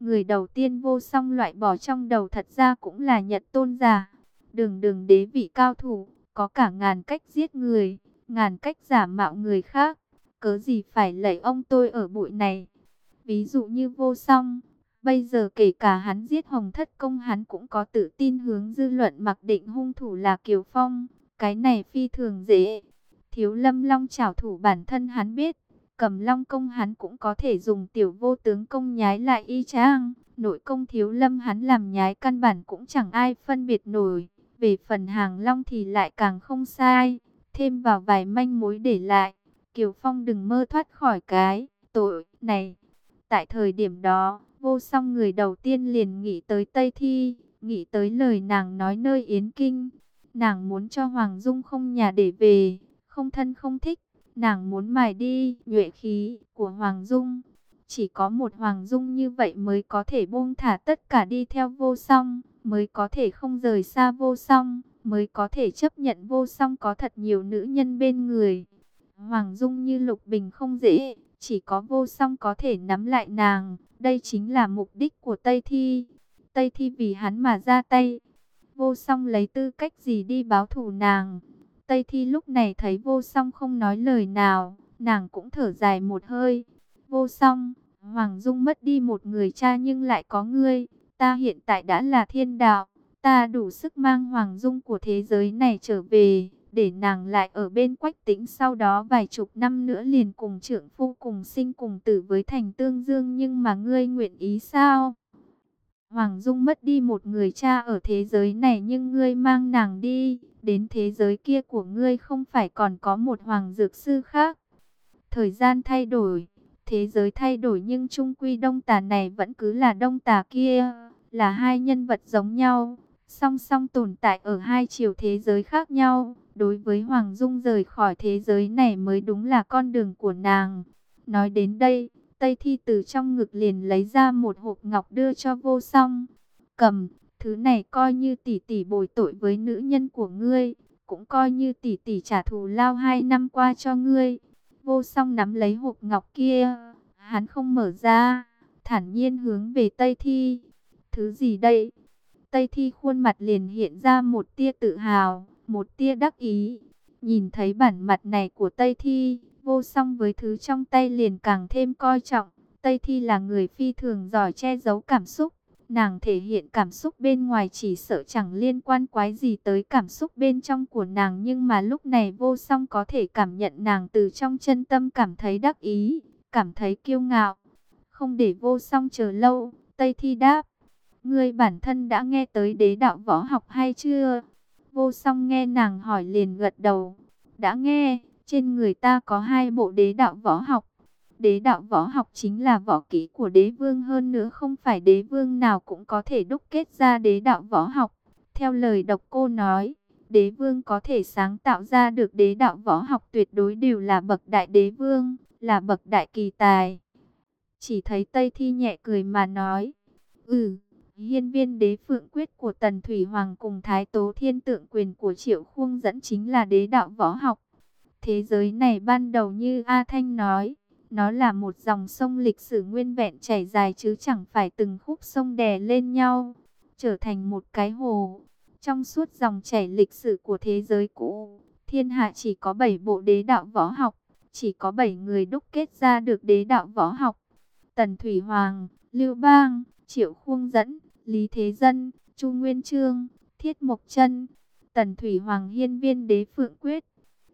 Người đầu tiên vô song loại bỏ trong đầu thật ra cũng là nhật tôn giả. Đường đường đế vị cao thủ, có cả ngàn cách giết người, ngàn cách giả mạo người khác. Cớ gì phải lẩy ông tôi ở bụi này. Ví dụ như vô song, bây giờ kể cả hắn giết hồng thất công hắn cũng có tự tin hướng dư luận mặc định hung thủ là Kiều Phong. Cái này phi thường dễ. Thiếu lâm long trảo thủ bản thân hắn biết. Cầm long công hắn cũng có thể dùng tiểu vô tướng công nhái lại y chang. Nội công thiếu lâm hắn làm nhái căn bản cũng chẳng ai phân biệt nổi. Về phần hàng long thì lại càng không sai. Thêm vào vài manh mối để lại. Kiều Phong đừng mơ thoát khỏi cái tội này. Tại thời điểm đó, vô song người đầu tiên liền nghĩ tới Tây Thi, nghĩ tới lời nàng nói nơi Yến Kinh. Nàng muốn cho Hoàng Dung không nhà để về, không thân không thích. Nàng muốn mài đi nhuệ khí của Hoàng Dung. Chỉ có một Hoàng Dung như vậy mới có thể buông thả tất cả đi theo vô song, mới có thể không rời xa vô song, mới có thể chấp nhận vô song có thật nhiều nữ nhân bên người. Hoàng Dung như Lục Bình không dễ, chỉ có vô song có thể nắm lại nàng. Đây chính là mục đích của Tây Thi. Tây Thi vì hắn mà ra tay. Vô song lấy tư cách gì đi báo thù nàng. Tây Thi lúc này thấy vô song không nói lời nào. Nàng cũng thở dài một hơi. Vô song, Hoàng Dung mất đi một người cha nhưng lại có ngươi. Ta hiện tại đã là thiên đạo. Ta đủ sức mang Hoàng Dung của thế giới này trở về để nàng lại ở bên quách tĩnh sau đó vài chục năm nữa liền cùng trưởng phu cùng sinh cùng tử với thành tương dương nhưng mà ngươi nguyện ý sao? Hoàng Dung mất đi một người cha ở thế giới này nhưng ngươi mang nàng đi, đến thế giới kia của ngươi không phải còn có một hoàng dược sư khác. Thời gian thay đổi, thế giới thay đổi nhưng trung quy đông tà này vẫn cứ là đông tà kia, là hai nhân vật giống nhau, song song tồn tại ở hai chiều thế giới khác nhau. Đối với Hoàng Dung rời khỏi thế giới này mới đúng là con đường của nàng. Nói đến đây, Tây Thi từ trong ngực liền lấy ra một hộp ngọc đưa cho vô song. Cầm, thứ này coi như tỷ tỷ bồi tội với nữ nhân của ngươi, cũng coi như tỷ tỷ trả thù lao hai năm qua cho ngươi. Vô song nắm lấy hộp ngọc kia, hắn không mở ra, thản nhiên hướng về Tây Thi. Thứ gì đây? Tây Thi khuôn mặt liền hiện ra một tia tự hào một tia đắc ý. Nhìn thấy bản mặt này của Tây Thi, vô song với thứ trong tay liền càng thêm coi trọng. Tây Thi là người phi thường giỏi che giấu cảm xúc. Nàng thể hiện cảm xúc bên ngoài chỉ sợ chẳng liên quan quái gì tới cảm xúc bên trong của nàng. Nhưng mà lúc này vô song có thể cảm nhận nàng từ trong chân tâm cảm thấy đắc ý, cảm thấy kiêu ngạo. Không để vô song chờ lâu, Tây Thi đáp. Ngươi bản thân đã nghe tới đế đạo võ học hay chưa? Vô song nghe nàng hỏi liền gật đầu. Đã nghe, trên người ta có hai bộ đế đạo võ học. Đế đạo võ học chính là võ kỹ của đế vương hơn nữa không phải đế vương nào cũng có thể đúc kết ra đế đạo võ học. Theo lời độc cô nói, đế vương có thể sáng tạo ra được đế đạo võ học tuyệt đối đều là bậc đại đế vương, là bậc đại kỳ tài. Chỉ thấy Tây Thi nhẹ cười mà nói, ừ, Hiên viên đế phượng quyết của Tần Thủy Hoàng cùng Thái Tố Thiên Tượng quyền của Triệu Khuông dẫn chính là đế đạo võ học. Thế giới này ban đầu như A Thanh nói, nó là một dòng sông lịch sử nguyên vẹn chảy dài chứ chẳng phải từng khúc sông đè lên nhau, trở thành một cái hồ. Trong suốt dòng chảy lịch sử của thế giới cũ, thiên hạ chỉ có 7 bộ đế đạo võ học, chỉ có 7 người đúc kết ra được đế đạo võ học. Tần Thủy Hoàng, Lưu Bang, Triệu Khuông dẫn, Lý Thế Dân, Chu Nguyên Chương, Thiết Mộc Chân, Tần Thủy Hoàng Hiên Viên Đế Phượng Quyết,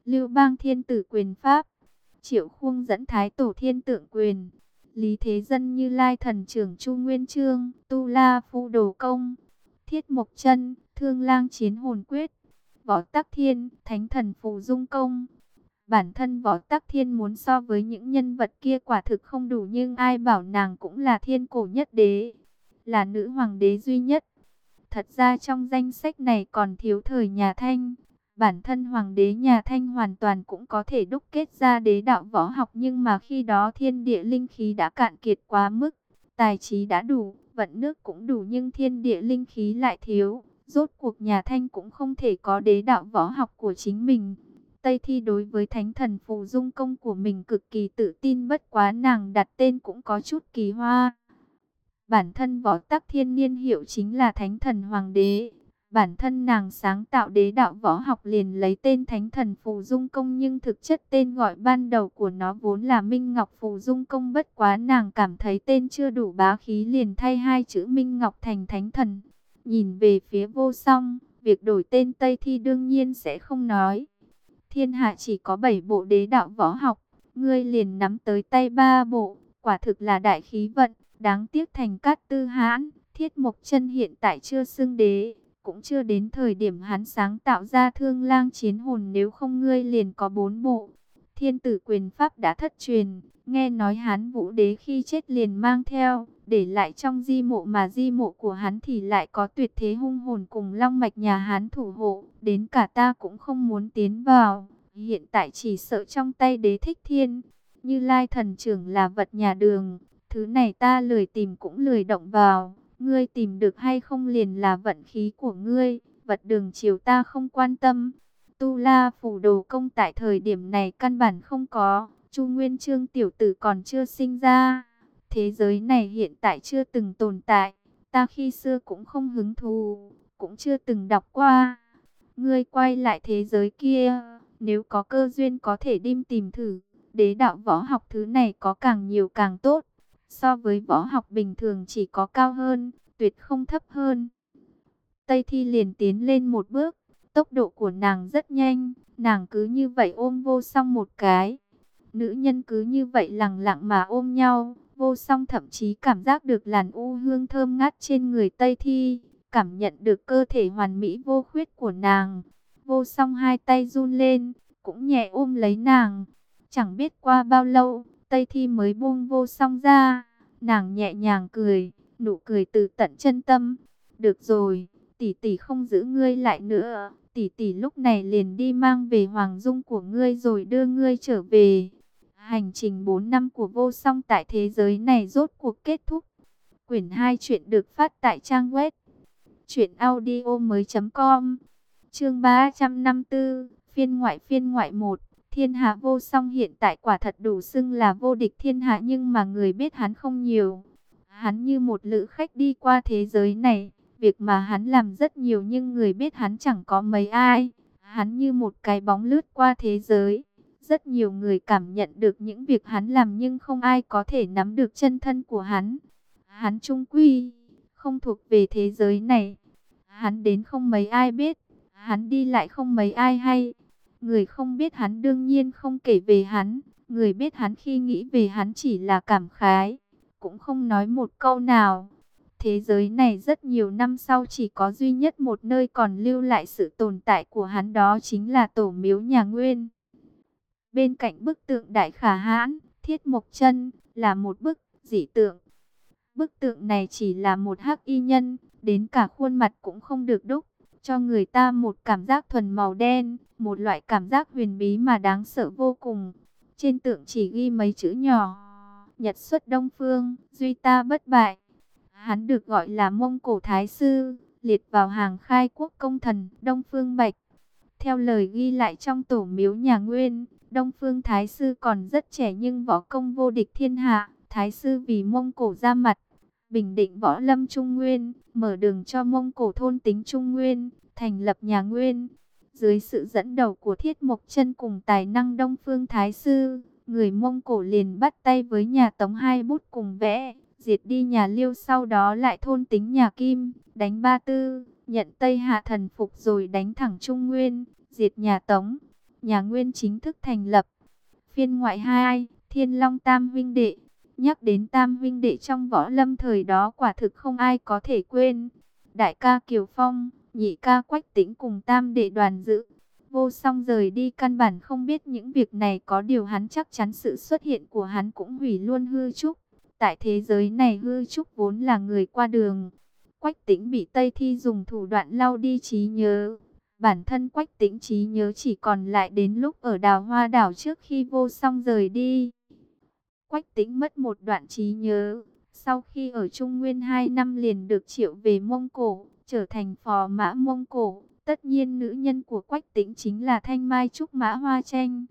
Lưu Bang Thiên Tử Quyền Pháp, Triệu Khuông dẫn Thái Tổ Thiên Tượng Quyền, Lý Thế Dân Như Lai Thần Trưởng Chu Nguyên Trương, Tu La Phu Đồ Công, Thiết Mộc Chân, Thương Lang Chiến Hồn Quyết, Võ Tắc Thiên, Thánh Thần Phù Dung Công. Bản thân Võ Tắc Thiên muốn so với những nhân vật kia quả thực không đủ nhưng ai bảo nàng cũng là thiên cổ nhất đế là nữ hoàng đế duy nhất. Thật ra trong danh sách này còn thiếu thời nhà Thanh. Bản thân hoàng đế nhà Thanh hoàn toàn cũng có thể đúc kết ra đế đạo võ học nhưng mà khi đó thiên địa linh khí đã cạn kiệt quá mức. Tài trí đã đủ, vận nước cũng đủ nhưng thiên địa linh khí lại thiếu. Rốt cuộc nhà Thanh cũng không thể có đế đạo võ học của chính mình. Tây Thi đối với thánh thần phù dung công của mình cực kỳ tự tin bất quá nàng đặt tên cũng có chút kỳ hoa. Bản thân võ tắc thiên niên hiệu chính là thánh thần hoàng đế. Bản thân nàng sáng tạo đế đạo võ học liền lấy tên thánh thần phù dung công nhưng thực chất tên gọi ban đầu của nó vốn là Minh Ngọc phù dung công bất quá nàng cảm thấy tên chưa đủ bá khí liền thay hai chữ Minh Ngọc thành thánh thần. Nhìn về phía vô song, việc đổi tên Tây Thi đương nhiên sẽ không nói. Thiên hạ chỉ có bảy bộ đế đạo võ học, ngươi liền nắm tới tay ba bộ, quả thực là đại khí vận, đáng tiếc thành cát tư hãn, thiết mộc chân hiện tại chưa xưng đế, cũng chưa đến thời điểm hắn sáng tạo ra thương lang chiến hồn nếu không ngươi liền có bốn bộ. Thiên tử quyền pháp đã thất truyền, nghe nói hắn vũ đế khi chết liền mang theo, để lại trong di mộ mà di mộ của hắn thì lại có tuyệt thế hung hồn cùng long mạch nhà hắn thủ hộ, đến cả ta cũng không muốn tiến vào, hiện tại chỉ sợ trong tay đế thích thiên, như lai thần trưởng là vật nhà đường, thứ này ta lười tìm cũng lười động vào, ngươi tìm được hay không liền là vận khí của ngươi, vật đường chiều ta không quan tâm. Tu La phủ đồ công tại thời điểm này căn bản không có, Chu Nguyên Chương tiểu tử còn chưa sinh ra. Thế giới này hiện tại chưa từng tồn tại, ta khi xưa cũng không hứng thú, cũng chưa từng đọc qua. Ngươi quay lại thế giới kia, nếu có cơ duyên có thể đi tìm thử, đế đạo võ học thứ này có càng nhiều càng tốt. So với võ học bình thường chỉ có cao hơn, tuyệt không thấp hơn. Tây Thi liền tiến lên một bước, tốc độ của nàng rất nhanh, nàng cứ như vậy ôm vô song một cái. Nữ nhân cứ như vậy lặng lặng mà ôm nhau, vô song thậm chí cảm giác được làn u hương thơm ngát trên người Tây Thi, cảm nhận được cơ thể hoàn mỹ vô khuyết của nàng. Vô song hai tay run lên, cũng nhẹ ôm lấy nàng. Chẳng biết qua bao lâu, Tây Thi mới buông vô song ra, nàng nhẹ nhàng cười, nụ cười từ tận chân tâm. Được rồi, tỷ tỷ không giữ ngươi lại nữa, tỷ tỷ lúc này liền đi mang về hoàng dung của ngươi rồi đưa ngươi trở về. Hành trình 4 năm của vô song tại thế giới này rốt cuộc kết thúc. Quyển 2 chuyện được phát tại trang web truyệnaudiomoi.com. Chương 354, phiên ngoại phiên ngoại 1. Thiên hạ vô song hiện tại quả thật đủ xưng là vô địch thiên hạ nhưng mà người biết hắn không nhiều. Hắn như một lữ khách đi qua thế giới này, việc mà hắn làm rất nhiều nhưng người biết hắn chẳng có mấy ai. Hắn như một cái bóng lướt qua thế giới. Rất nhiều người cảm nhận được những việc hắn làm nhưng không ai có thể nắm được chân thân của hắn. Hắn trung quy, không thuộc về thế giới này. Hắn đến không mấy ai biết, hắn đi lại không mấy ai hay. Người không biết hắn đương nhiên không kể về hắn, người biết hắn khi nghĩ về hắn chỉ là cảm khái, cũng không nói một câu nào. Thế giới này rất nhiều năm sau chỉ có duy nhất một nơi còn lưu lại sự tồn tại của hắn đó chính là tổ miếu nhà Nguyên. Bên cạnh bức tượng Đại Khả Hãn, Thiết Mộc Chân là một bức dị tượng. Bức tượng này chỉ là một hắc y nhân, đến cả khuôn mặt cũng không được đúc cho người ta một cảm giác thuần màu đen, một loại cảm giác huyền bí mà đáng sợ vô cùng. Trên tượng chỉ ghi mấy chữ nhỏ, Nhật xuất Đông Phương, duy ta bất bại. Hắn được gọi là Mông Cổ Thái Sư, liệt vào hàng khai quốc công thần Đông Phương Bạch. Theo lời ghi lại trong tổ miếu nhà Nguyên, Đông Phương Thái Sư còn rất trẻ nhưng võ công vô địch thiên hạ. Thái Sư vì Mông Cổ ra mặt, bình định võ lâm Trung Nguyên, mở đường cho Mông Cổ thôn tính Trung Nguyên, thành lập nhà Nguyên. Dưới sự dẫn đầu của Thiết Mộc Chân cùng tài năng Đông Phương Thái Sư, người Mông Cổ liền bắt tay với nhà Tống hai bút cùng vẽ, diệt đi nhà Liêu sau đó lại thôn tính nhà Kim, đánh Ba Tư, nhận Tây Hạ thần phục rồi đánh thẳng Trung Nguyên, diệt nhà Tống. Nhà Nguyên chính thức thành lập. Phiên ngoại 2, Thiên Long Tam huynh Đệ Nhắc đến tam huynh đệ trong võ lâm thời đó quả thực không ai có thể quên. Đại ca Kiều Phong, nhị ca Quách Tĩnh cùng tam đệ đoàn dự. Vô song rời đi căn bản không biết những việc này có điều hắn chắc chắn sự xuất hiện của hắn cũng hủy luôn hư trúc. Tại thế giới này hư trúc vốn là người qua đường. Quách Tĩnh bị Tây Thi dùng thủ đoạn lau đi trí nhớ. Bản thân Quách Tĩnh trí nhớ chỉ còn lại đến lúc ở đào hoa đảo trước khi vô song rời đi. Quách Tĩnh mất một đoạn trí nhớ. Sau khi ở Trung Nguyên 2 năm liền được triệu về Mông Cổ, trở thành phò mã Mông Cổ. Tất nhiên nữ nhân của Quách Tĩnh chính là Thanh Mai Trúc Mã Hoa Tranh.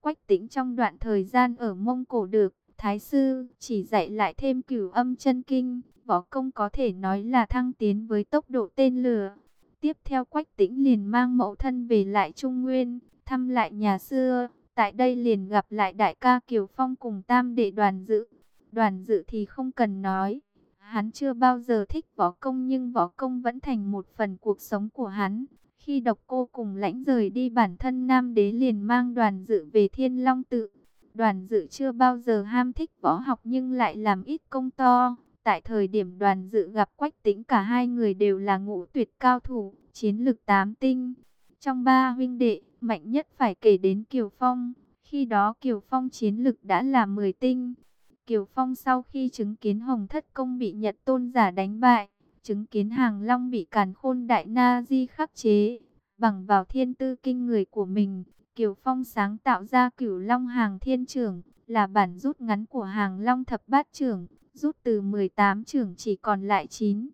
Quách Tĩnh trong đoạn thời gian ở Mông Cổ được, Thái Sư, chỉ dạy lại thêm cửu âm chân kinh, võ công có thể nói là thăng tiến với tốc độ tên lửa. Tiếp theo Quách Tĩnh liền mang mẫu thân về lại Trung Nguyên, thăm lại nhà xưa, tại đây liền gặp lại đại ca Kiều Phong cùng tam đệ đoàn dự. Đoàn dự thì không cần nói, hắn chưa bao giờ thích võ công nhưng võ công vẫn thành một phần cuộc sống của hắn. Khi độc cô cùng lãnh rời đi bản thân Nam Đế liền mang đoàn dự về Thiên Long Tự. Đoàn dự chưa bao giờ ham thích võ học nhưng lại làm ít công to. Tại thời điểm đoàn dự gặp quách tính cả hai người đều là ngũ tuyệt cao thủ, chiến lực tám tinh. Trong ba huynh đệ, mạnh nhất phải kể đến Kiều Phong. Khi đó Kiều Phong chiến lực đã là 10 tinh. Kiều Phong sau khi chứng kiến Hồng Thất Công bị Nhật Tôn giả đánh bại, chứng kiến Hàng Long bị Càn Khôn Đại Na Di khắc chế, bằng vào thiên tư kinh người của mình, Kiều Phong sáng tạo ra Cửu Long Hàng Thiên Trưởng, là bản rút ngắn của Hàng Long Thập Bát Trưởng, rút từ 18 trưởng chỉ còn lại 9.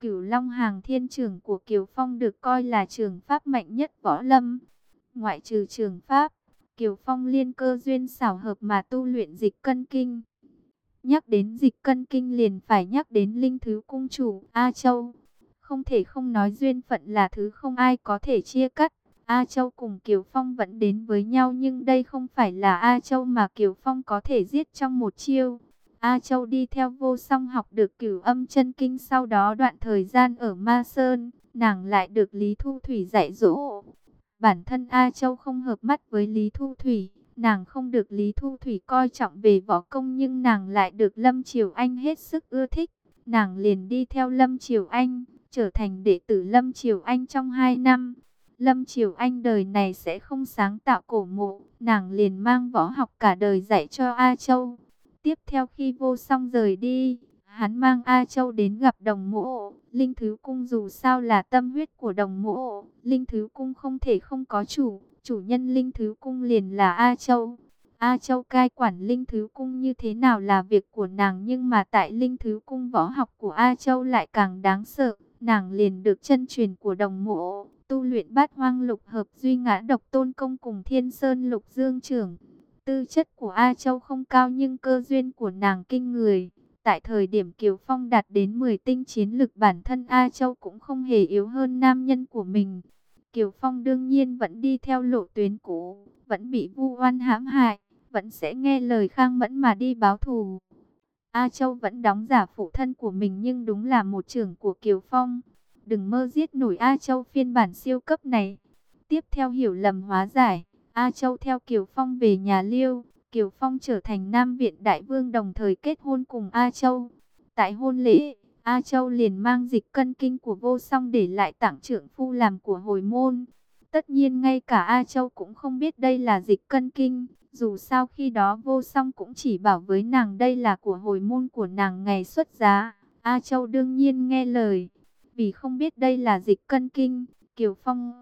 Cửu Long Hàng Thiên Trưởng của Kiều Phong được coi là trường pháp mạnh nhất võ lâm. Ngoại trừ trường pháp, Kiều Phong liên cơ duyên xảo hợp mà tu luyện dịch cân kinh. Nhắc đến dịch cân kinh liền phải nhắc đến linh thứ cung chủ A Châu. Không thể không nói duyên phận là thứ không ai có thể chia cắt. A Châu cùng Kiều Phong vẫn đến với nhau nhưng đây không phải là A Châu mà Kiều Phong có thể giết trong một chiêu. A Châu đi theo vô song học được cửu âm chân kinh sau đó đoạn thời gian ở Ma Sơn, nàng lại được Lý Thu Thủy dạy dỗ. Bản thân A Châu không hợp mắt với Lý Thu Thủy, nàng không được Lý Thu Thủy coi trọng về võ công nhưng nàng lại được Lâm Triều Anh hết sức ưa thích. Nàng liền đi theo Lâm Triều Anh, trở thành đệ tử Lâm Triều Anh trong 2 năm. Lâm Triều Anh đời này sẽ không sáng tạo cổ mộ, nàng liền mang võ học cả đời dạy cho A Châu. Tiếp theo khi vô song rời đi, hắn mang A Châu đến gặp đồng mộ. Linh Thứ Cung dù sao là tâm huyết của đồng mộ, Linh Thứ Cung không thể không có chủ, chủ nhân Linh Thứ Cung liền là A Châu. A Châu cai quản Linh Thứ Cung như thế nào là việc của nàng nhưng mà tại Linh Thứ Cung võ học của A Châu lại càng đáng sợ. Nàng liền được chân truyền của đồng mộ, tu luyện bát hoang lục hợp duy ngã độc tôn công cùng thiên sơn lục dương trưởng. Tư chất của A Châu không cao nhưng cơ duyên của nàng kinh người. Tại thời điểm Kiều Phong đạt đến 10 tinh chiến lực bản thân A Châu cũng không hề yếu hơn nam nhân của mình. Kiều Phong đương nhiên vẫn đi theo lộ tuyến cũ, vẫn bị vu oan hãm hại, vẫn sẽ nghe lời Khang Mẫn mà đi báo thù. A Châu vẫn đóng giả phụ thân của mình nhưng đúng là một trưởng của Kiều Phong. Đừng mơ giết nổi A Châu phiên bản siêu cấp này. Tiếp theo hiểu lầm hóa giải, A Châu theo Kiều Phong về nhà Liêu. Kiều Phong trở thành Nam Viện Đại Vương đồng thời kết hôn cùng A Châu. Tại hôn lễ, A Châu liền mang dịch cân kinh của vô song để lại tặng trưởng phu làm của hồi môn. Tất nhiên ngay cả A Châu cũng không biết đây là dịch cân kinh. Dù sao khi đó vô song cũng chỉ bảo với nàng đây là của hồi môn của nàng ngày xuất giá. A Châu đương nhiên nghe lời. Vì không biết đây là dịch cân kinh, Kiều Phong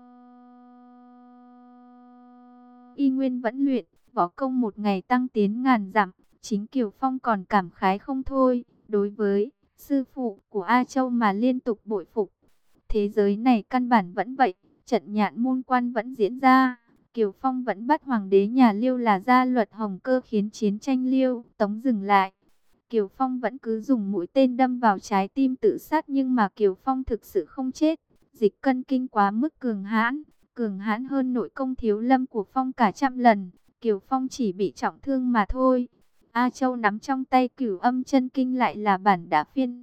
y nguyên vẫn luyện, võ công một ngày tăng tiến ngàn dặm. Chính Kiều Phong còn cảm khái không thôi, đối với sư phụ của A Châu mà liên tục bội phục. Thế giới này căn bản vẫn vậy, trận nhạn môn quan vẫn diễn ra. Kiều Phong vẫn bắt hoàng đế nhà Liêu là gia luật hồng cơ khiến chiến tranh Liêu, tống dừng lại. Kiều Phong vẫn cứ dùng mũi tên đâm vào trái tim tự sát nhưng mà Kiều Phong thực sự không chết. Dịch cân kinh quá mức cường hãn, cường hãn hơn nội công thiếu lâm của Phong cả trăm lần. Kiều Phong chỉ bị trọng thương mà thôi. A Châu nắm trong tay cửu âm chân kinh lại là bản đã phiên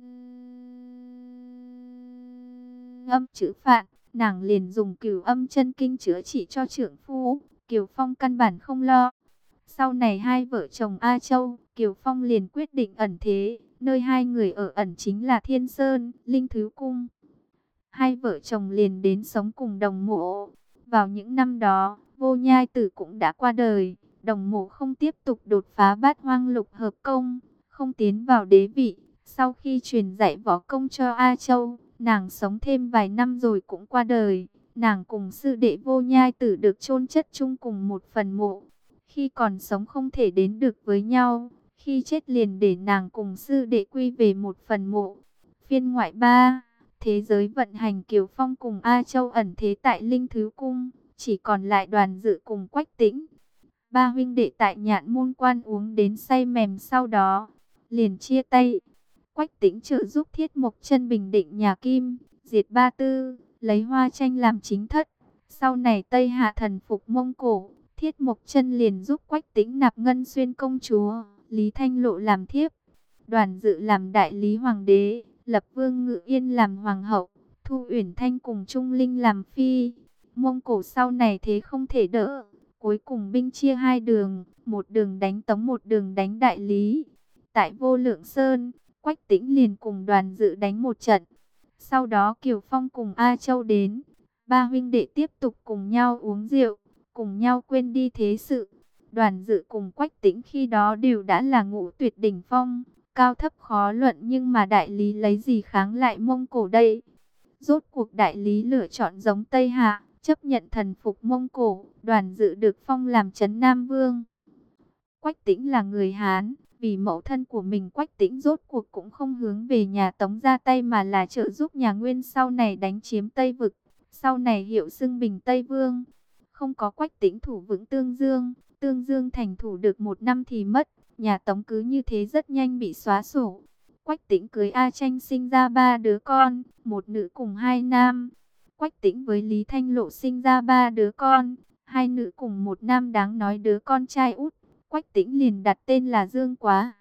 âm chữ phạn. Nàng liền dùng cửu âm chân kinh chữa trị cho trưởng phu. Kiều Phong căn bản không lo. Sau này hai vợ chồng A Châu, Kiều Phong liền quyết định ẩn thế. Nơi hai người ở ẩn chính là Thiên Sơn, Linh Thứ Cung. Hai vợ chồng liền đến sống cùng đồng mộ. Vào những năm đó, vô nhai tử cũng đã qua đời. Đồng mộ không tiếp tục đột phá bát hoang lục hợp công, không tiến vào đế vị. Sau khi truyền dạy võ công cho A Châu, nàng sống thêm vài năm rồi cũng qua đời. Nàng cùng sư đệ vô nhai tử được chôn chất chung cùng một phần mộ. Khi còn sống không thể đến được với nhau, khi chết liền để nàng cùng sư đệ quy về một phần mộ. Phiên ngoại ba Thế giới vận hành Kiều Phong cùng A Châu ẩn thế tại Linh Thứ Cung, chỉ còn lại đoàn dự cùng Quách Tĩnh. Ba huynh đệ tại nhạn môn quan uống đến say mềm sau đó, liền chia tay. Quách tĩnh trợ giúp thiết mộc chân bình định nhà Kim, diệt ba tư, lấy hoa tranh làm chính thất. Sau này Tây Hạ thần phục Mông Cổ, thiết mộc chân liền giúp quách tĩnh nạp ngân xuyên công chúa, Lý Thanh Lộ làm thiếp. Đoàn dự làm đại lý hoàng đế, lập vương ngự yên làm hoàng hậu, thu uyển thanh cùng Trung Linh làm phi. Mông Cổ sau này thế không thể đỡ. Cuối cùng binh chia hai đường, một đường đánh tống một đường đánh đại lý. Tại vô lượng sơn, Quách tĩnh liền cùng đoàn dự đánh một trận. Sau đó Kiều Phong cùng A Châu đến. Ba huynh đệ tiếp tục cùng nhau uống rượu, cùng nhau quên đi thế sự. Đoàn dự cùng Quách tĩnh khi đó đều đã là ngũ tuyệt đỉnh phong. Cao thấp khó luận nhưng mà đại lý lấy gì kháng lại Mông Cổ đây? Rốt cuộc đại lý lựa chọn giống Tây Hạ chấp nhận thần phục Mông Cổ, đoàn dự được phong làm Trấn Nam Vương. Quách tĩnh là người Hán, vì mẫu thân của mình Quách tĩnh rốt cuộc cũng không hướng về nhà Tống ra tay mà là trợ giúp nhà Nguyên sau này đánh chiếm Tây Vực, sau này hiệu xưng Bình Tây Vương. Không có Quách tĩnh thủ vững Tương Dương, Tương Dương thành thủ được một năm thì mất, nhà Tống cứ như thế rất nhanh bị xóa sổ. Quách tĩnh cưới A Tranh sinh ra ba đứa con, một nữ cùng hai nam. Quách tĩnh với Lý Thanh Lộ sinh ra ba đứa con, hai nữ cùng một nam đáng nói đứa con trai út. Quách tĩnh liền đặt tên là Dương Quá.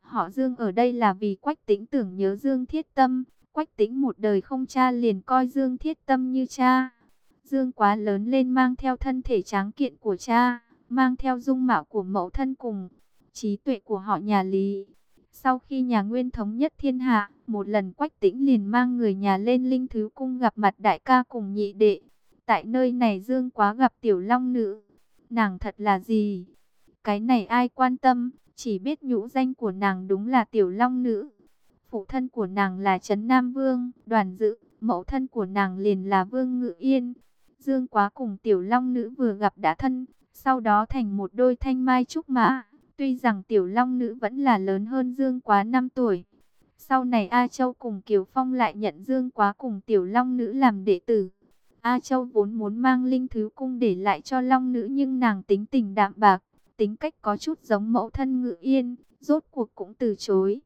Họ Dương ở đây là vì Quách tĩnh tưởng nhớ Dương Thiết Tâm. Quách tĩnh một đời không cha liền coi Dương Thiết Tâm như cha. Dương Quá lớn lên mang theo thân thể tráng kiện của cha, mang theo dung mạo của mẫu thân cùng trí tuệ của họ nhà Lý. Sau khi nhà Nguyên thống nhất thiên hạ, một lần Quách Tĩnh liền mang người nhà lên Linh Thứ Cung gặp mặt đại ca cùng nhị đệ. Tại nơi này Dương quá gặp Tiểu Long Nữ. Nàng thật là gì? Cái này ai quan tâm, chỉ biết nhũ danh của nàng đúng là Tiểu Long Nữ. Phụ thân của nàng là Trấn Nam Vương, đoàn dự, mẫu thân của nàng liền là Vương Ngự Yên. Dương quá cùng Tiểu Long Nữ vừa gặp đã thân, sau đó thành một đôi thanh mai trúc mã. Tuy rằng Tiểu Long Nữ vẫn là lớn hơn Dương quá 5 tuổi. Sau này A Châu cùng Kiều Phong lại nhận Dương quá cùng Tiểu Long Nữ làm đệ tử. A Châu vốn muốn mang linh thứ cung để lại cho Long Nữ nhưng nàng tính tình đạm bạc, tính cách có chút giống mẫu thân ngự yên, rốt cuộc cũng từ chối.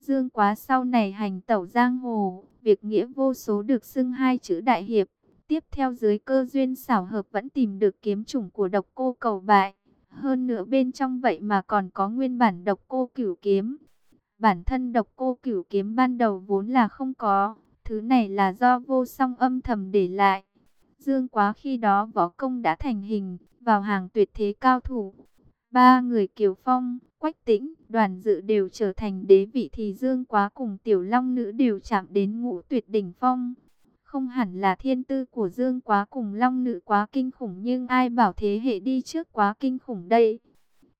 Dương quá sau này hành tẩu giang hồ, việc nghĩa vô số được xưng hai chữ đại hiệp. Tiếp theo dưới cơ duyên xảo hợp vẫn tìm được kiếm chủng của độc cô cầu bại. Hơn nữa bên trong vậy mà còn có nguyên bản độc cô cửu kiếm. Bản thân độc cô cửu kiếm ban đầu vốn là không có, thứ này là do vô song âm thầm để lại. Dương quá khi đó võ công đã thành hình, vào hàng tuyệt thế cao thủ. Ba người Kiều Phong, Quách Tĩnh, đoàn dự đều trở thành đế vị thì Dương quá cùng Tiểu Long Nữ đều chạm đến ngũ tuyệt đỉnh phong. Không hẳn là thiên tư của Dương quá cùng Long Nữ quá kinh khủng nhưng ai bảo thế hệ đi trước quá kinh khủng đây.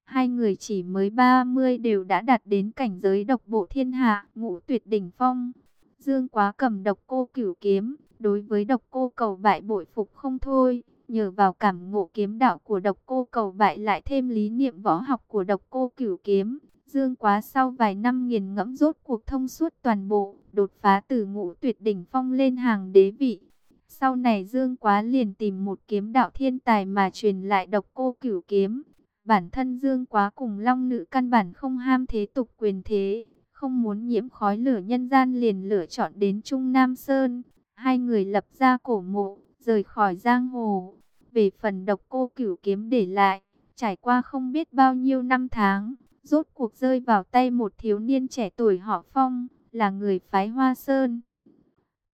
Hai người chỉ mới 30 đều đã đạt đến cảnh giới độc bộ thiên hạ, ngũ tuyệt đỉnh phong. Dương quá cầm độc cô cửu kiếm, đối với độc cô cầu bại bội phục không thôi. Nhờ vào cảm ngộ kiếm đạo của độc cô cầu bại lại thêm lý niệm võ học của độc cô cửu kiếm. Dương quá sau vài năm nghiền ngẫm rốt cuộc thông suốt toàn bộ, đột phá từ ngũ tuyệt đỉnh phong lên hàng đế vị. Sau này Dương quá liền tìm một kiếm đạo thiên tài mà truyền lại độc cô cửu kiếm. Bản thân Dương quá cùng long nữ căn bản không ham thế tục quyền thế, không muốn nhiễm khói lửa nhân gian liền lựa chọn đến Trung Nam Sơn. Hai người lập ra cổ mộ, rời khỏi giang hồ. Về phần độc cô cửu kiếm để lại, trải qua không biết bao nhiêu năm tháng, rốt cuộc rơi vào tay một thiếu niên trẻ tuổi họ Phong, là người phái Hoa Sơn.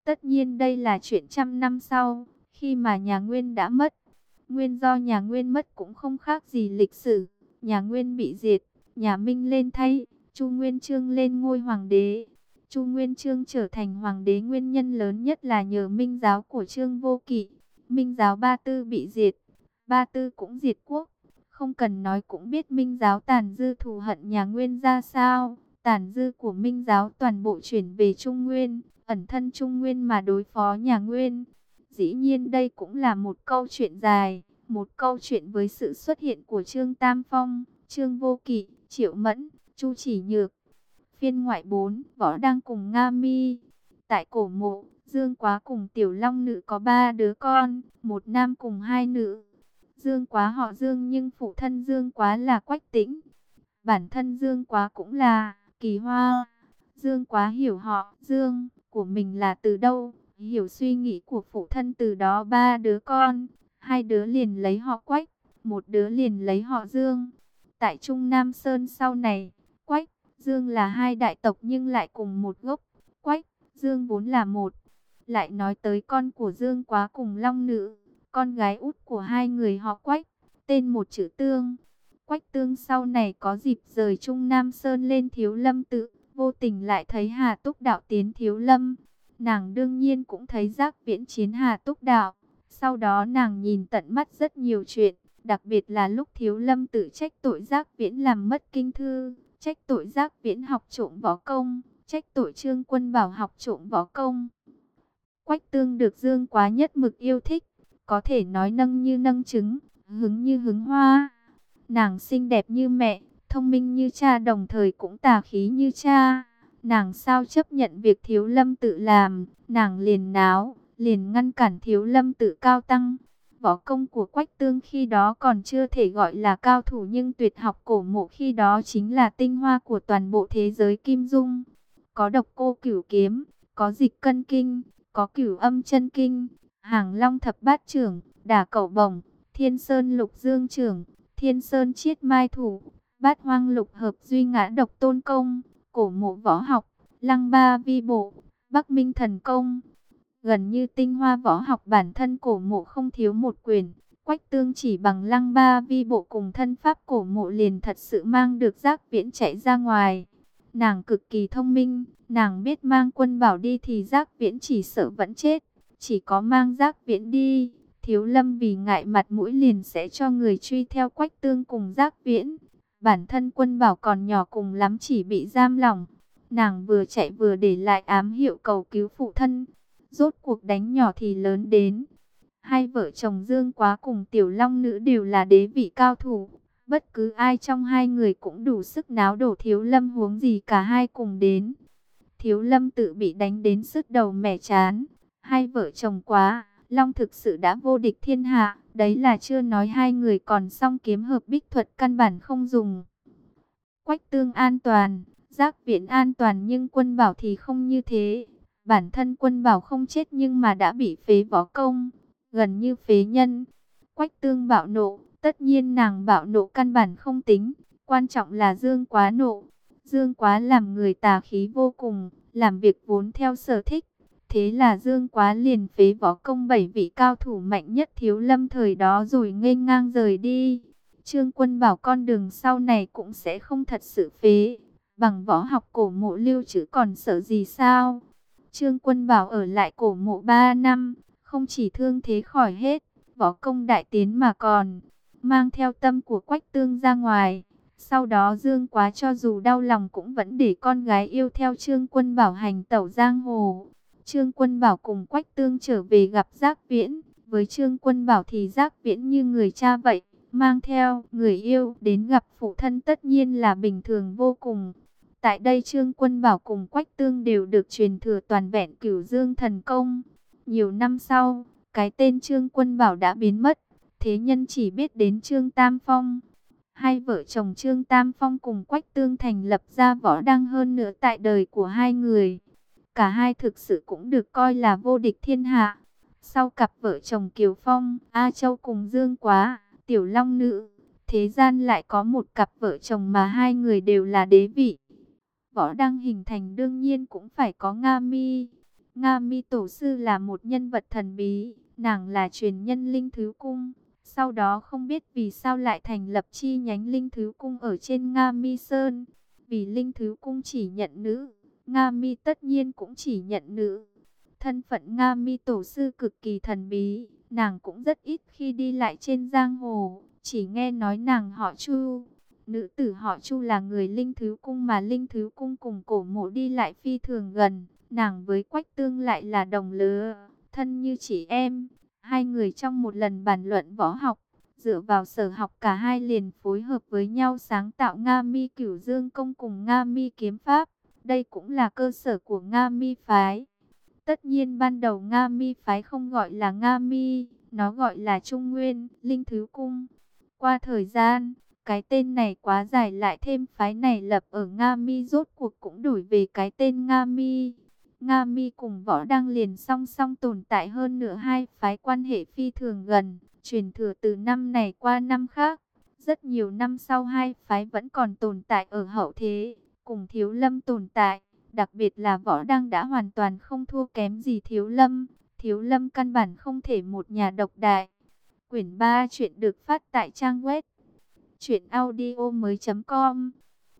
Tất nhiên đây là chuyện trăm năm sau, khi mà nhà Nguyên đã mất. Nguyên do nhà Nguyên mất cũng không khác gì lịch sử. Nhà Nguyên bị diệt, nhà Minh lên thay, Chu Nguyên Chương lên ngôi hoàng đế. Chu Nguyên Chương trở thành hoàng đế nguyên nhân lớn nhất là nhờ minh giáo của Trương Vô Kỵ. Minh giáo Ba Tư bị diệt, Ba Tư cũng diệt quốc. Không cần nói cũng biết minh giáo tàn dư thù hận nhà Nguyên ra sao. Tàn dư của minh giáo toàn bộ chuyển về Trung Nguyên, ẩn thân Trung Nguyên mà đối phó nhà Nguyên. Dĩ nhiên đây cũng là một câu chuyện dài, một câu chuyện với sự xuất hiện của Trương Tam Phong, Trương Vô Kỵ, Triệu Mẫn, Chu Chỉ Nhược. Phiên ngoại 4, Võ đang cùng Nga Mi. Tại cổ mộ, Dương Quá cùng Tiểu Long Nữ có ba đứa con, một nam cùng hai nữ. Dương Quá họ Dương nhưng phụ thân Dương Quá là Quách Tĩnh. Bản thân Dương Quá cũng là Kỳ Hoa. Dương Quá hiểu họ Dương của mình là từ đâu, hiểu suy nghĩ của phụ thân từ đó ba đứa con, hai đứa liền lấy họ Quách, một đứa liền lấy họ Dương. Tại Trung Nam Sơn sau này, Quách, Dương là hai đại tộc nhưng lại cùng một gốc. Quách, Dương vốn là một. Lại nói tới con của Dương quá cùng Long Nữ, con gái út của hai người họ Quách, tên một chữ Tương. Quách Tương sau này có dịp rời Trung Nam Sơn lên Thiếu Lâm tự, vô tình lại thấy Hà Túc Đạo tiến Thiếu Lâm. Nàng đương nhiên cũng thấy giác viễn chiến Hà Túc Đạo. Sau đó nàng nhìn tận mắt rất nhiều chuyện, đặc biệt là lúc Thiếu Lâm tự trách tội giác viễn làm mất kinh thư, trách tội giác viễn học trộm võ công, trách tội trương quân bảo học trộm võ công. Quách tương được Dương quá nhất mực yêu thích, có thể nói nâng như nâng trứng, hứng như hứng hoa. Nàng xinh đẹp như mẹ, thông minh như cha đồng thời cũng tà khí như cha. Nàng sao chấp nhận việc thiếu lâm tự làm, nàng liền náo, liền ngăn cản thiếu lâm tự cao tăng. Võ công của Quách Tương khi đó còn chưa thể gọi là cao thủ nhưng tuyệt học cổ mộ khi đó chính là tinh hoa của toàn bộ thế giới kim dung. Có độc cô cửu kiếm, có dịch cân kinh, có cửu âm chân kinh, hàng long thập bát trưởng, đả cẩu bổng, thiên sơn lục dương trưởng, thiên sơn chiết mai thủ, bát hoang lục hợp duy ngã độc tôn công, cổ mộ võ học, lăng ba vi bộ, bắc minh thần công. Gần như tinh hoa võ học bản thân cổ mộ không thiếu một quyền, quách tương chỉ bằng lăng ba vi bộ cùng thân pháp cổ mộ liền thật sự mang được giác viễn chạy ra ngoài. Nàng cực kỳ thông minh, nàng biết mang quân bảo đi thì giác viễn chỉ sợ vẫn chết. Chỉ có mang giác viễn đi, thiếu lâm vì ngại mặt mũi liền sẽ cho người truy theo quách tương cùng giác viễn. Bản thân quân bảo còn nhỏ cùng lắm chỉ bị giam lỏng. Nàng vừa chạy vừa để lại ám hiệu cầu cứu phụ thân. Rốt cuộc đánh nhỏ thì lớn đến. Hai vợ chồng Dương Quá cùng Tiểu Long Nữ đều là đế vị cao thủ. Bất cứ ai trong hai người cũng đủ sức náo đổ thiếu lâm huống gì cả hai cùng đến. Thiếu lâm tự bị đánh đến sức đầu mẻ chán. Hai vợ chồng quá, Long thực sự đã vô địch thiên hạ. Đấy là chưa nói hai người còn song kiếm hợp bích thuật căn bản không dùng. Quách tương an toàn, giác viện an toàn nhưng quân bảo thì không như thế. Bản thân quân bảo không chết nhưng mà đã bị phế võ công, gần như phế nhân. Quách tương bạo nộ, tất nhiên nàng bạo nộ căn bản không tính, quan trọng là Dương quá nộ. Dương quá làm người tà khí vô cùng, làm việc vốn theo sở thích. Thế là Dương quá liền phế võ công bảy vị cao thủ mạnh nhất thiếu lâm thời đó rồi ngây ngang rời đi. Trương quân bảo con đường sau này cũng sẽ không thật sự phế. Bằng võ học cổ mộ lưu trữ còn sợ gì sao? Trương quân bảo ở lại cổ mộ 3 năm, không chỉ thương thế khỏi hết, võ công đại tiến mà còn mang theo tâm của quách tương ra ngoài. Sau đó Dương Quá cho dù đau lòng cũng vẫn để con gái yêu theo Trương Quân Bảo hành tẩu giang hồ. Trương Quân Bảo cùng Quách Tương trở về gặp Giác Viễn. Với Trương Quân Bảo thì Giác Viễn như người cha vậy, mang theo người yêu đến gặp phụ thân tất nhiên là bình thường vô cùng. Tại đây Trương Quân Bảo cùng Quách Tương đều được truyền thừa toàn vẹn cửu dương thần công. Nhiều năm sau, cái tên Trương Quân Bảo đã biến mất. Thế nhân chỉ biết đến Trương Tam Phong. Hai vợ chồng Trương Tam Phong cùng Quách Tương thành lập ra võ đăng hơn nữa tại đời của hai người. Cả hai thực sự cũng được coi là vô địch thiên hạ. Sau cặp vợ chồng Kiều Phong, A Châu cùng Dương Quá, Tiểu Long Nữ, thế gian lại có một cặp vợ chồng mà hai người đều là đế vị. Võ đăng hình thành đương nhiên cũng phải có Nga Mi. Nga Mi Tổ Sư là một nhân vật thần bí, nàng là truyền nhân linh thứ cung sau đó không biết vì sao lại thành lập chi nhánh Linh Thứ Cung ở trên Nga Mi Sơn. Vì Linh Thứ Cung chỉ nhận nữ, Nga Mi tất nhiên cũng chỉ nhận nữ. Thân phận Nga Mi tổ sư cực kỳ thần bí, nàng cũng rất ít khi đi lại trên giang hồ, chỉ nghe nói nàng họ Chu. Nữ tử họ Chu là người Linh Thứ Cung mà Linh Thứ Cung cùng cổ mộ đi lại phi thường gần, nàng với Quách Tương lại là đồng lứa, thân như chị em. Hai người trong một lần bàn luận võ học, dựa vào sở học cả hai liền phối hợp với nhau sáng tạo Nga Mi Cửu Dương Công cùng Nga Mi Kiếm Pháp. Đây cũng là cơ sở của Nga Mi Phái. Tất nhiên ban đầu Nga Mi Phái không gọi là Nga Mi, Nó gọi là Trung Nguyên, Linh Thứ Cung. Qua thời gian, cái tên này quá dài lại thêm phái này lập ở Nga Mi rốt cuộc cũng đổi về cái tên Nga Mi. Nga Mi cùng võ đang liền song song tồn tại hơn nửa hai phái quan hệ phi thường gần, truyền thừa từ năm này qua năm khác. Rất nhiều năm sau hai phái vẫn còn tồn tại ở hậu thế, cùng thiếu lâm tồn tại. Đặc biệt là võ đăng đã hoàn toàn không thua kém gì thiếu lâm. Thiếu lâm căn bản không thể một nhà độc đại. Quyển 3 chuyện được phát tại trang web chuyện audio mới com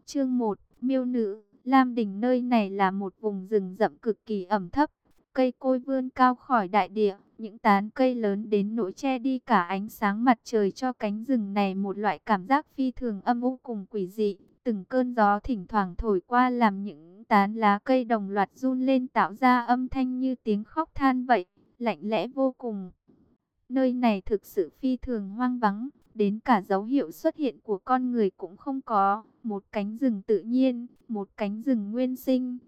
Chương 1 Miêu Nữ, Lam Đình nơi này là một vùng rừng rậm cực kỳ ẩm thấp. Cây côi vươn cao khỏi đại địa. Những tán cây lớn đến nỗi che đi cả ánh sáng mặt trời cho cánh rừng này một loại cảm giác phi thường âm u cùng quỷ dị. Từng cơn gió thỉnh thoảng thổi qua làm những tán lá cây đồng loạt run lên tạo ra âm thanh như tiếng khóc than vậy, lạnh lẽ vô cùng. Nơi này thực sự phi thường hoang vắng, đến cả dấu hiệu xuất hiện của con người cũng không có. Một cánh rừng tự nhiên, một cánh rừng nguyên sinh.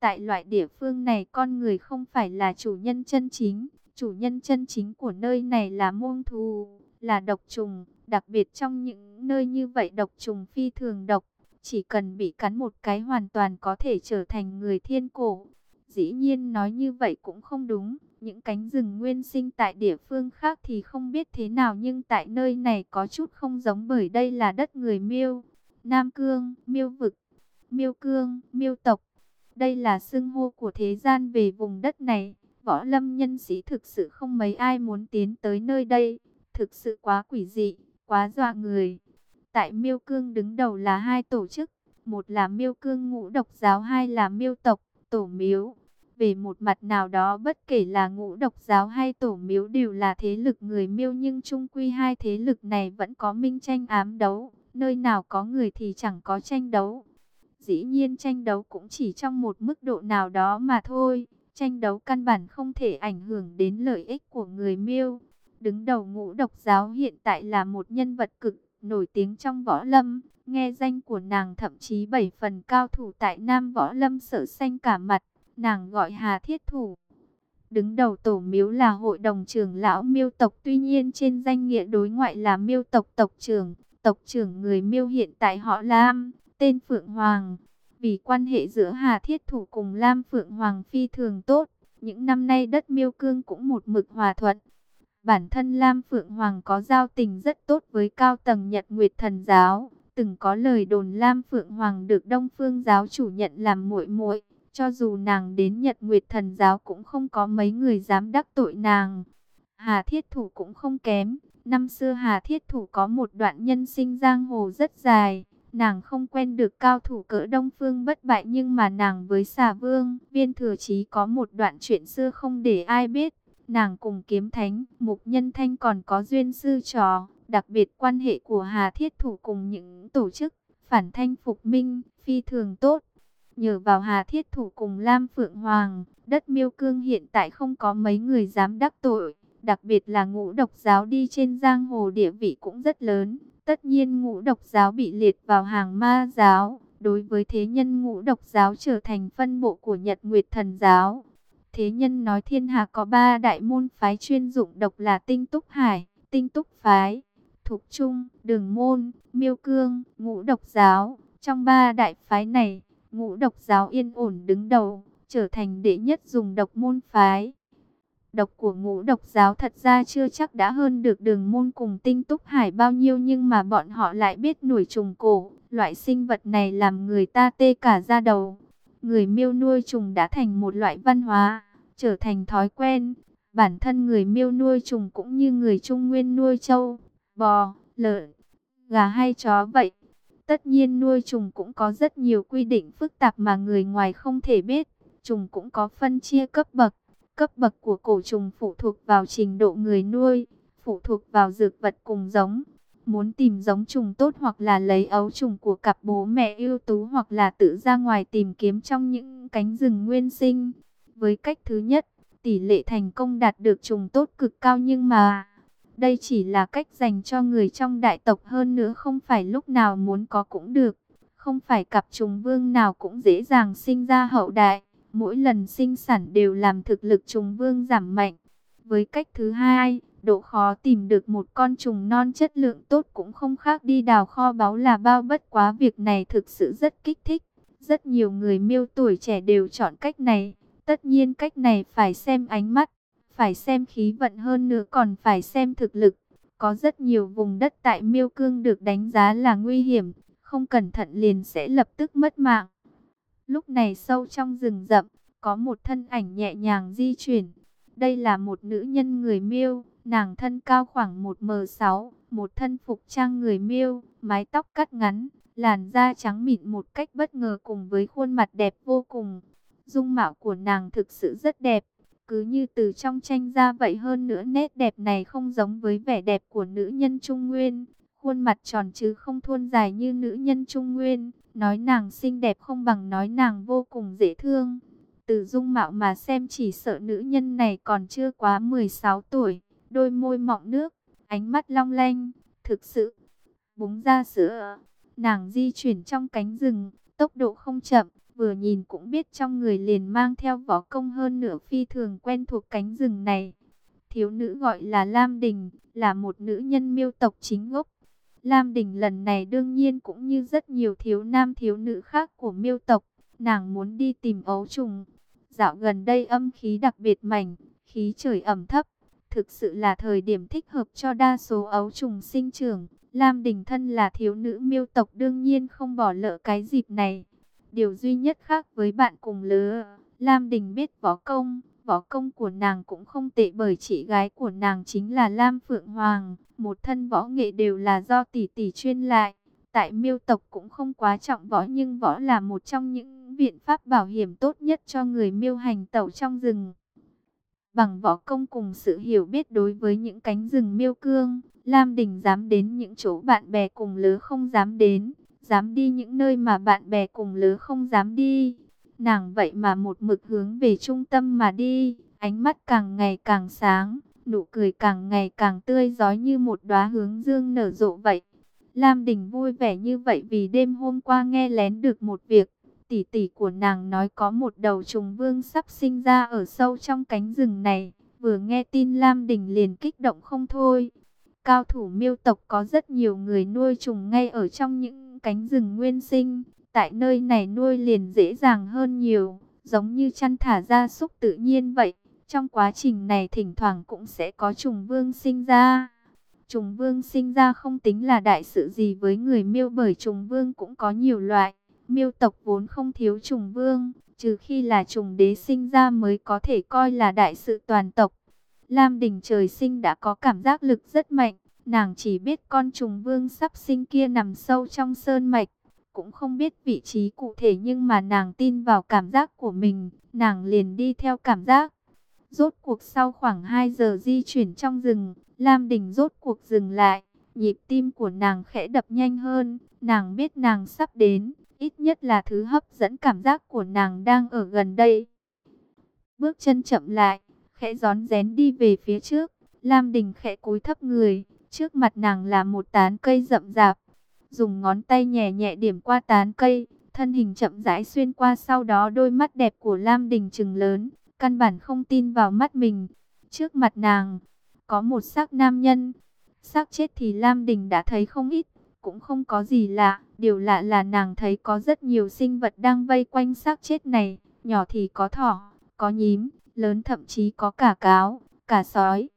Tại loại địa phương này con người không phải là chủ nhân chân chính, chủ nhân chân chính của nơi này là muông thù, là độc trùng. Đặc biệt trong những nơi như vậy độc trùng phi thường độc, chỉ cần bị cắn một cái hoàn toàn có thể trở thành người thiên cổ. Dĩ nhiên nói như vậy cũng không đúng. Những cánh rừng nguyên sinh tại địa phương khác thì không biết thế nào nhưng tại nơi này có chút không giống bởi đây là đất người miêu. Nam Cương, miêu vực, miêu cương, miêu tộc. Đây là xưng hô của thế gian về vùng đất này. Võ lâm nhân sĩ thực sự không mấy ai muốn tiến tới nơi đây. Thực sự quá quỷ dị, quá dọa người. Tại Miêu Cương đứng đầu là hai tổ chức, một là Miêu Cương Ngũ Độc Giáo, hai là Miêu Tộc, Tổ Miếu. Về một mặt nào đó bất kể là Ngũ Độc Giáo hay Tổ Miếu đều là thế lực người Miêu nhưng chung quy hai thế lực này vẫn có minh tranh ám đấu, nơi nào có người thì chẳng có tranh đấu. Dĩ nhiên tranh đấu cũng chỉ trong một mức độ nào đó mà thôi, tranh đấu căn bản không thể ảnh hưởng đến lợi ích của người Miêu. Đứng đầu Ngũ Độc Giáo hiện tại là một nhân vật cực nổi tiếng trong võ lâm. Nghe danh của nàng thậm chí bảy phần cao thủ tại Nam Võ Lâm sở xanh cả mặt, nàng gọi Hà Thiết Thủ. Đứng đầu tổ miếu là hội đồng trưởng lão miêu tộc tuy nhiên trên danh nghĩa đối ngoại là miêu tộc tộc trưởng. Tộc trưởng người miêu hiện tại họ Lam, tên Phượng Hoàng. Vì quan hệ giữa Hà Thiết Thủ cùng Lam Phượng Hoàng phi thường tốt, những năm nay đất miêu cương cũng một mực hòa thuận. Bản thân Lam Phượng Hoàng có giao tình rất tốt với cao tầng Nhật Nguyệt Thần Giáo. Từng có lời đồn Lam Phượng Hoàng được Đông Phương Giáo chủ nhận làm muội muội. Cho dù nàng đến Nhật Nguyệt Thần Giáo cũng không có mấy người dám đắc tội nàng. Hà Thiết Thủ cũng không kém. Năm xưa Hà Thiết Thủ có một đoạn nhân sinh giang hồ rất dài. Nàng không quen được cao thủ cỡ Đông Phương bất bại nhưng mà nàng với xà vương, viên thừa chí có một đoạn chuyện xưa không để ai biết. Nàng cùng kiếm thánh, mục nhân thanh còn có duyên sư trò, đặc biệt quan hệ của Hà Thiết Thủ cùng những tổ chức, phản thanh phục minh, phi thường tốt. Nhờ vào Hà Thiết Thủ cùng Lam Phượng Hoàng, đất miêu cương hiện tại không có mấy người dám đắc tội. Đặc biệt là ngũ độc giáo đi trên giang hồ địa vị cũng rất lớn. Tất nhiên ngũ độc giáo bị liệt vào hàng ma giáo. Đối với thế nhân ngũ độc giáo trở thành phân bộ của Nhật Nguyệt Thần giáo. Thế nhân nói thiên hạ có ba đại môn phái chuyên dụng độc là tinh túc hải, tinh túc phái, thục trung, đường môn, miêu cương, ngũ độc giáo. Trong ba đại phái này, ngũ độc giáo yên ổn đứng đầu, trở thành đệ nhất dùng độc môn phái. Độc của ngũ độc giáo thật ra chưa chắc đã hơn được đường môn cùng tinh túc hải bao nhiêu nhưng mà bọn họ lại biết nổi trùng cổ. Loại sinh vật này làm người ta tê cả da đầu. Người miêu nuôi trùng đã thành một loại văn hóa, trở thành thói quen. Bản thân người miêu nuôi trùng cũng như người trung nguyên nuôi trâu, bò, lợn, gà hay chó vậy. Tất nhiên nuôi trùng cũng có rất nhiều quy định phức tạp mà người ngoài không thể biết. Trùng cũng có phân chia cấp bậc. Cấp bậc của cổ trùng phụ thuộc vào trình độ người nuôi, phụ thuộc vào dược vật cùng giống. Muốn tìm giống trùng tốt hoặc là lấy ấu trùng của cặp bố mẹ ưu tú hoặc là tự ra ngoài tìm kiếm trong những cánh rừng nguyên sinh. Với cách thứ nhất, tỷ lệ thành công đạt được trùng tốt cực cao nhưng mà đây chỉ là cách dành cho người trong đại tộc hơn nữa không phải lúc nào muốn có cũng được. Không phải cặp trùng vương nào cũng dễ dàng sinh ra hậu đại. Mỗi lần sinh sản đều làm thực lực trùng vương giảm mạnh. Với cách thứ hai, Độ khó tìm được một con trùng non chất lượng tốt cũng không khác đi đào kho báu là bao bất quá việc này thực sự rất kích thích. Rất nhiều người miêu tuổi trẻ đều chọn cách này. Tất nhiên cách này phải xem ánh mắt, phải xem khí vận hơn nữa còn phải xem thực lực. Có rất nhiều vùng đất tại miêu cương được đánh giá là nguy hiểm, không cẩn thận liền sẽ lập tức mất mạng. Lúc này sâu trong rừng rậm, có một thân ảnh nhẹ nhàng di chuyển. Đây là một nữ nhân người miêu, nàng thân cao khoảng 1m6, một thân phục trang người miêu, mái tóc cắt ngắn, làn da trắng mịn một cách bất ngờ cùng với khuôn mặt đẹp vô cùng. Dung mạo của nàng thực sự rất đẹp, cứ như từ trong tranh ra vậy hơn nữa nét đẹp này không giống với vẻ đẹp của nữ nhân Trung Nguyên. Khuôn mặt tròn chứ không thuôn dài như nữ nhân Trung Nguyên, nói nàng xinh đẹp không bằng nói nàng vô cùng dễ thương. Từ dung mạo mà xem chỉ sợ nữ nhân này còn chưa quá 16 tuổi, đôi môi mọng nước, ánh mắt long lanh, thực sự búng ra sữa. Nàng di chuyển trong cánh rừng, tốc độ không chậm, vừa nhìn cũng biết trong người liền mang theo võ công hơn nửa phi thường quen thuộc cánh rừng này. Thiếu nữ gọi là Lam Đình, là một nữ nhân miêu tộc chính gốc. Lam Đình lần này đương nhiên cũng như rất nhiều thiếu nam thiếu nữ khác của miêu tộc, nàng muốn đi tìm ấu trùng. Dạo gần đây âm khí đặc biệt mảnh, khí trời ẩm thấp, thực sự là thời điểm thích hợp cho đa số ấu trùng sinh trưởng. Lam Đình thân là thiếu nữ miêu tộc đương nhiên không bỏ lỡ cái dịp này. Điều duy nhất khác với bạn cùng lứa, Lam Đình biết võ công, võ công của nàng cũng không tệ bởi chị gái của nàng chính là Lam Phượng Hoàng, một thân võ nghệ đều là do tỷ tỷ chuyên lại. Tại miêu tộc cũng không quá trọng võ nhưng võ là một trong những biện pháp bảo hiểm tốt nhất cho người miêu hành tẩu trong rừng. Bằng võ công cùng sự hiểu biết đối với những cánh rừng miêu cương, Lam Đình dám đến những chỗ bạn bè cùng lứa không dám đến, dám đi những nơi mà bạn bè cùng lứa không dám đi. Nàng vậy mà một mực hướng về trung tâm mà đi, ánh mắt càng ngày càng sáng, nụ cười càng ngày càng tươi giói như một đóa hướng dương nở rộ vậy. Lam Đình vui vẻ như vậy vì đêm hôm qua nghe lén được một việc. Tỷ tỷ của nàng nói có một đầu trùng vương sắp sinh ra ở sâu trong cánh rừng này. Vừa nghe tin Lam Đình liền kích động không thôi. Cao thủ miêu tộc có rất nhiều người nuôi trùng ngay ở trong những cánh rừng nguyên sinh. Tại nơi này nuôi liền dễ dàng hơn nhiều, giống như chăn thả ra súc tự nhiên vậy. Trong quá trình này thỉnh thoảng cũng sẽ có trùng vương sinh ra. Trùng vương sinh ra không tính là đại sự gì với người miêu bởi trùng vương cũng có nhiều loại. Miêu tộc vốn không thiếu trùng vương, trừ khi là trùng đế sinh ra mới có thể coi là đại sự toàn tộc. Lam Đình trời sinh đã có cảm giác lực rất mạnh, nàng chỉ biết con trùng vương sắp sinh kia nằm sâu trong sơn mạch, cũng không biết vị trí cụ thể nhưng mà nàng tin vào cảm giác của mình, nàng liền đi theo cảm giác. Rốt cuộc sau khoảng 2 giờ di chuyển trong rừng, Lam Đình rốt cuộc dừng lại, nhịp tim của nàng khẽ đập nhanh hơn, nàng biết nàng sắp đến, ít nhất là thứ hấp dẫn cảm giác của nàng đang ở gần đây. Bước chân chậm lại, khẽ gión rén đi về phía trước, Lam Đình khẽ cúi thấp người, trước mặt nàng là một tán cây rậm rạp, dùng ngón tay nhẹ nhẹ điểm qua tán cây, thân hình chậm rãi xuyên qua sau đó đôi mắt đẹp của Lam Đình trừng lớn, căn bản không tin vào mắt mình. Trước mặt nàng, có một xác nam nhân, xác chết thì Lam Đình đã thấy không ít, cũng không có gì lạ. Điều lạ là nàng thấy có rất nhiều sinh vật đang vây quanh xác chết này, nhỏ thì có thỏ, có nhím, lớn thậm chí có cả cáo, cả sói.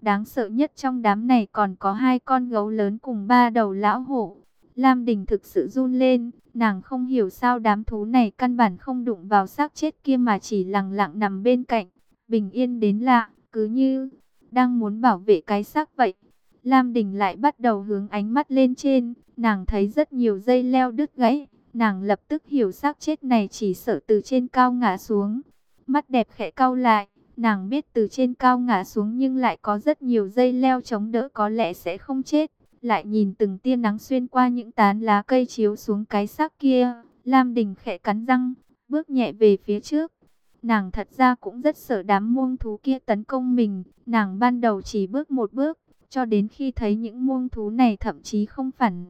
Đáng sợ nhất trong đám này còn có hai con gấu lớn cùng ba đầu lão hổ. Lam Đình thực sự run lên, nàng không hiểu sao đám thú này căn bản không đụng vào xác chết kia mà chỉ lặng lặng nằm bên cạnh, bình yên đến lạ, cứ như đang muốn bảo vệ cái xác vậy. Lam Đình lại bắt đầu hướng ánh mắt lên trên, nàng thấy rất nhiều dây leo đứt gãy, nàng lập tức hiểu xác chết này chỉ sợ từ trên cao ngã xuống. Mắt đẹp khẽ cau lại, nàng biết từ trên cao ngã xuống nhưng lại có rất nhiều dây leo chống đỡ có lẽ sẽ không chết lại nhìn từng tia nắng xuyên qua những tán lá cây chiếu xuống cái xác kia. Lam Đình khẽ cắn răng, bước nhẹ về phía trước. Nàng thật ra cũng rất sợ đám muông thú kia tấn công mình. Nàng ban đầu chỉ bước một bước, cho đến khi thấy những muông thú này thậm chí không phản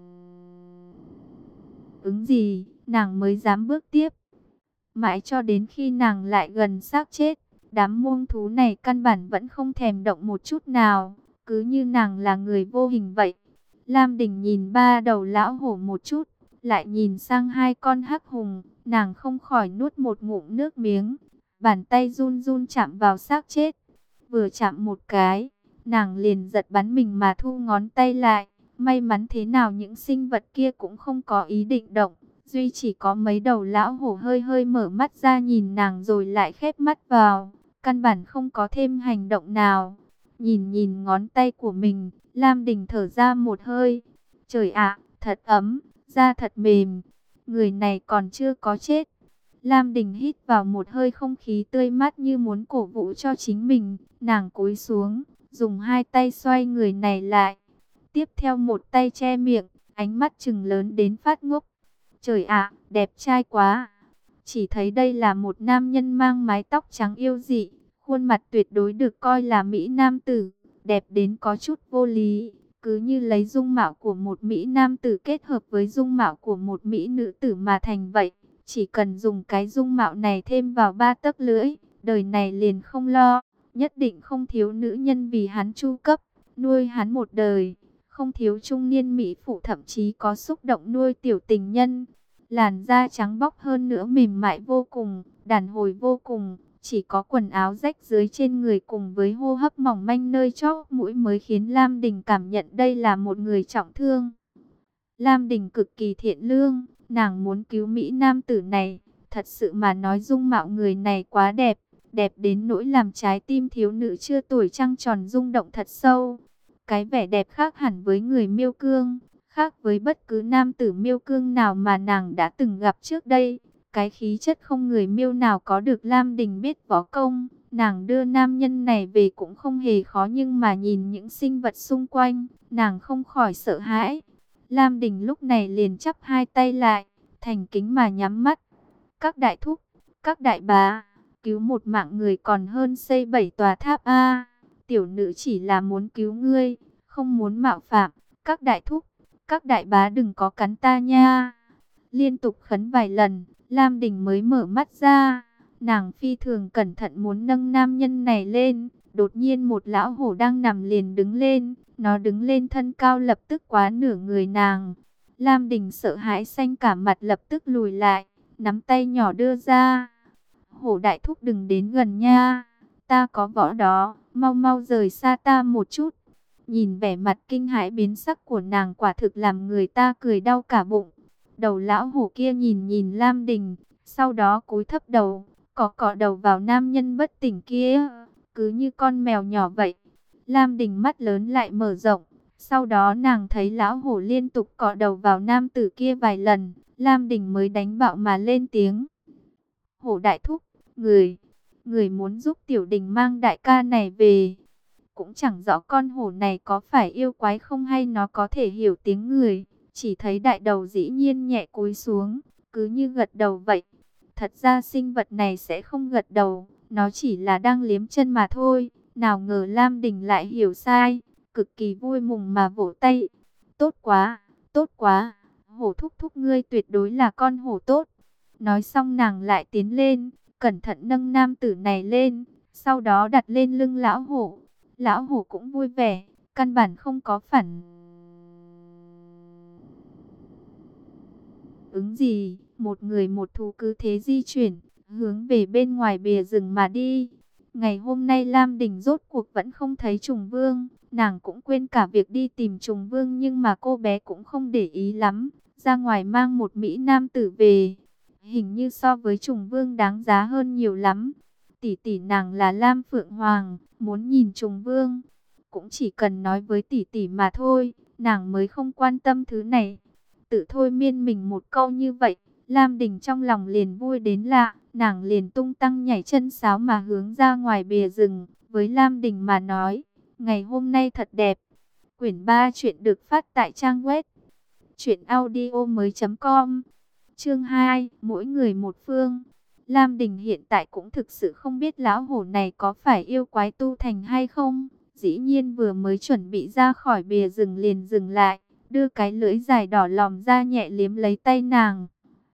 ứng gì, nàng mới dám bước tiếp. Mãi cho đến khi nàng lại gần xác chết, đám muông thú này căn bản vẫn không thèm động một chút nào cứ như nàng là người vô hình vậy. Lam Đình nhìn ba đầu lão hổ một chút, lại nhìn sang hai con hắc hùng, nàng không khỏi nuốt một ngụm nước miếng, bàn tay run run chạm vào xác chết. Vừa chạm một cái, nàng liền giật bắn mình mà thu ngón tay lại. May mắn thế nào những sinh vật kia cũng không có ý định động, duy chỉ có mấy đầu lão hổ hơi hơi mở mắt ra nhìn nàng rồi lại khép mắt vào, căn bản không có thêm hành động nào. Nhìn nhìn ngón tay của mình, Lam Đình thở ra một hơi. Trời ạ, thật ấm, da thật mềm. Người này còn chưa có chết. Lam Đình hít vào một hơi không khí tươi mát như muốn cổ vũ cho chính mình. Nàng cúi xuống, dùng hai tay xoay người này lại. Tiếp theo một tay che miệng, ánh mắt trừng lớn đến phát ngốc. Trời ạ, đẹp trai quá. Chỉ thấy đây là một nam nhân mang mái tóc trắng yêu dị, khuôn mặt tuyệt đối được coi là Mỹ Nam tử, đẹp đến có chút vô lý. Cứ như lấy dung mạo của một Mỹ Nam tử kết hợp với dung mạo của một Mỹ nữ tử mà thành vậy. Chỉ cần dùng cái dung mạo này thêm vào ba tấc lưỡi, đời này liền không lo, nhất định không thiếu nữ nhân vì hắn chu cấp, nuôi hắn một đời. Không thiếu trung niên Mỹ phụ thậm chí có xúc động nuôi tiểu tình nhân. Làn da trắng bóc hơn nữa mềm mại vô cùng, đàn hồi vô cùng. Chỉ có quần áo rách dưới trên người cùng với hô hấp mỏng manh nơi chóp mũi mới khiến Lam Đình cảm nhận đây là một người trọng thương. Lam Đình cực kỳ thiện lương, nàng muốn cứu Mỹ Nam tử này. Thật sự mà nói dung mạo người này quá đẹp, đẹp đến nỗi làm trái tim thiếu nữ chưa tuổi trăng tròn rung động thật sâu. Cái vẻ đẹp khác hẳn với người miêu cương, khác với bất cứ nam tử miêu cương nào mà nàng đã từng gặp trước đây. Cái khí chất không người miêu nào có được Lam Đình biết võ công, nàng đưa nam nhân này về cũng không hề khó nhưng mà nhìn những sinh vật xung quanh, nàng không khỏi sợ hãi. Lam Đình lúc này liền chắp hai tay lại, thành kính mà nhắm mắt. Các đại thúc, các đại bá, cứu một mạng người còn hơn xây bảy tòa tháp A tiểu nữ chỉ là muốn cứu ngươi, không muốn mạo phạm, các đại thúc, các đại bá đừng có cắn ta nha. Liên tục khấn vài lần, Lam Đình mới mở mắt ra, nàng phi thường cẩn thận muốn nâng nam nhân này lên, đột nhiên một lão hổ đang nằm liền đứng lên, nó đứng lên thân cao lập tức quá nửa người nàng. Lam Đình sợ hãi xanh cả mặt lập tức lùi lại, nắm tay nhỏ đưa ra. Hổ đại thúc đừng đến gần nha, ta có võ đó mau mau rời xa ta một chút. Nhìn vẻ mặt kinh hãi biến sắc của nàng quả thực làm người ta cười đau cả bụng. Đầu lão hổ kia nhìn nhìn Lam Đình, sau đó cúi thấp đầu, cọ cọ đầu vào nam nhân bất tỉnh kia, cứ như con mèo nhỏ vậy. Lam Đình mắt lớn lại mở rộng, sau đó nàng thấy lão hổ liên tục cọ đầu vào nam tử kia vài lần, Lam Đình mới đánh bạo mà lên tiếng. Hổ đại thúc, người, người muốn giúp tiểu đình mang đại ca này về. Cũng chẳng rõ con hổ này có phải yêu quái không hay nó có thể hiểu tiếng người. Chỉ thấy đại đầu dĩ nhiên nhẹ cúi xuống, cứ như gật đầu vậy. Thật ra sinh vật này sẽ không gật đầu, nó chỉ là đang liếm chân mà thôi. Nào ngờ Lam Đình lại hiểu sai, cực kỳ vui mừng mà vỗ tay. Tốt quá, tốt quá, hổ thúc thúc ngươi tuyệt đối là con hổ tốt. Nói xong nàng lại tiến lên, cẩn thận nâng nam tử này lên, sau đó đặt lên lưng lão hổ. Lão hổ cũng vui vẻ, căn bản không có phản ứng gì, một người một thú cứ thế di chuyển, hướng về bên ngoài bìa rừng mà đi. Ngày hôm nay Lam Đình rốt cuộc vẫn không thấy trùng vương, nàng cũng quên cả việc đi tìm trùng vương nhưng mà cô bé cũng không để ý lắm, ra ngoài mang một Mỹ Nam tử về hình như so với trùng vương đáng giá hơn nhiều lắm. Tỷ tỷ nàng là Lam Phượng Hoàng, muốn nhìn trùng vương, cũng chỉ cần nói với tỷ tỷ mà thôi, nàng mới không quan tâm thứ này. Tự thôi miên mình một câu như vậy, Lam Đình trong lòng liền vui đến lạ, nàng liền tung tăng nhảy chân sáo mà hướng ra ngoài bìa rừng, với Lam Đình mà nói, ngày hôm nay thật đẹp. Quyển 3 chuyện được phát tại trang web chuyện audio mới.com Chương 2, mỗi người một phương. Lam Đình hiện tại cũng thực sự không biết lão hổ này có phải yêu quái tu thành hay không. Dĩ nhiên vừa mới chuẩn bị ra khỏi bìa rừng liền dừng lại, đưa cái lưỡi dài đỏ lòm ra nhẹ liếm lấy tay nàng.